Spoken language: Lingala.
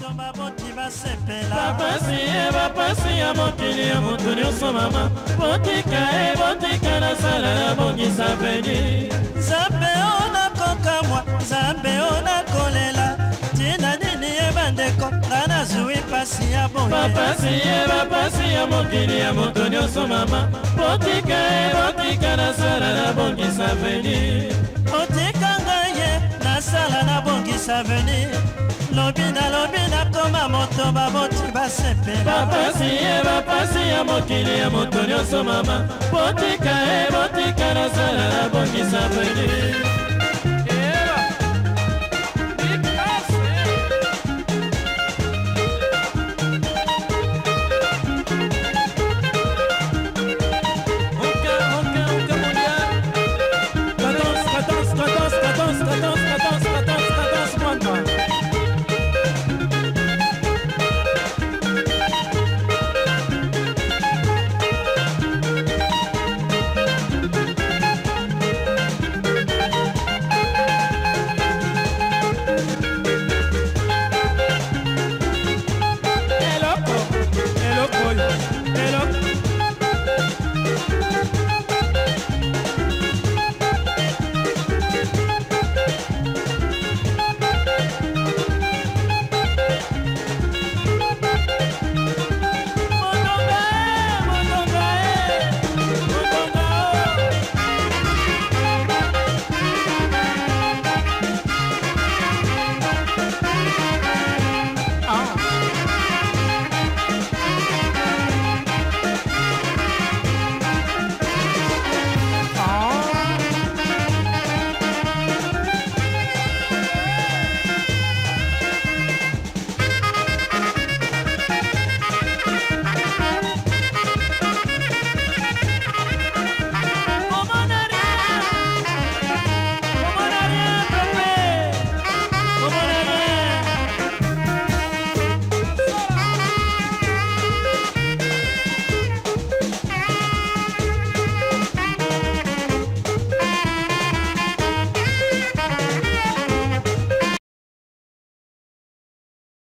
bato baboti basepela bapasi ye bapasi ya mokili ya moto nyonso mama botika ye botika nasala nabongisa peni nzambe o nakokamwa nzambe o nakolela ntina nini ye bandeko nga nazwi pasi ya boye bapasi ye bapasi ya mokili ya moto nyonso mama botika ye botika nasala nabongisa peni otika ngai ye nasala nabongisa venir lobi na lobi nakoma moto baboti basepela bapasi ye bapasi ya mokili ya moto nyonso mama botika e botika naza